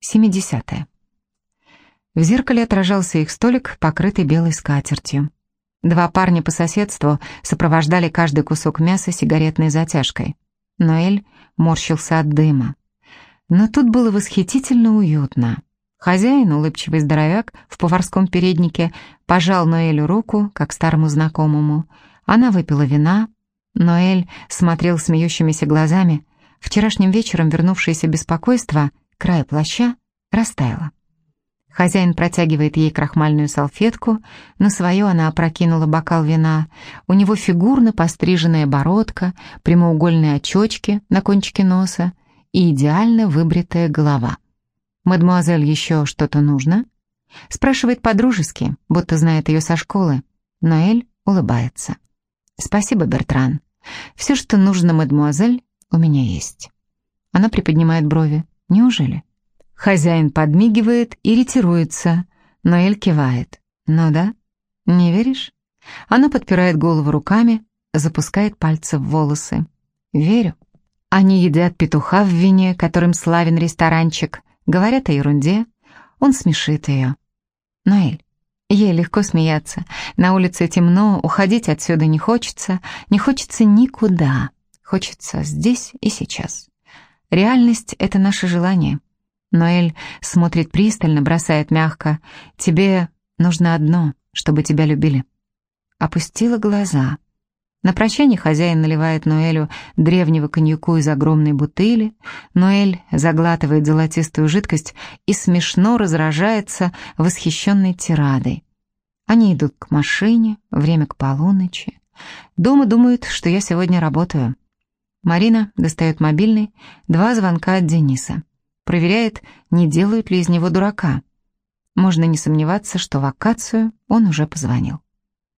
70. В зеркале отражался их столик, покрытый белой скатертью. Два парня по соседству сопровождали каждый кусок мяса сигаретной затяжкой. Ноэль морщился от дыма. Но тут было восхитительно уютно. Хозяин, улыбчивый здоровяк, в поварском переднике, пожал Ноэлю руку, как старому знакомому. Она выпила вина. Ноэль смотрел смеющимися глазами. Вчерашним вечером вернувшееся беспокойство, край плаща, растаяло. Хозяин протягивает ей крахмальную салфетку, на свою она опрокинула бокал вина. У него фигурно постриженная бородка, прямоугольные очечки на кончике носа и идеально выбритая голова. «Мадемуазель, еще что-то нужно?» Спрашивает по-дружески, будто знает ее со школы. Ноэль улыбается. «Спасибо, Бертран. Все, что нужно, мадемуазель, у меня есть». Она приподнимает брови. «Неужели?» Хозяин подмигивает и ретируется, но Эль кивает. «Ну да? Не веришь?» Она подпирает голову руками, запускает пальцы в волосы. «Верю». Они едят петуха в вине, которым славен ресторанчик, говорят о ерунде. Он смешит ее. «Ноэль, ей легко смеяться. На улице темно, уходить отсюда не хочется, не хочется никуда. Хочется здесь и сейчас. Реальность — это наше желание». Ноэль смотрит пристально, бросает мягко. «Тебе нужно одно, чтобы тебя любили». Опустила глаза. На прощание хозяин наливает Ноэлю древнего коньяку из огромной бутыли. Ноэль заглатывает золотистую жидкость и смешно разражается восхищенной тирадой. Они идут к машине, время к полуночи. Дома думают, что я сегодня работаю. Марина достает мобильный, два звонка от Дениса проверяет, не делают ли из него дурака. Можно не сомневаться, что в акацию он уже позвонил.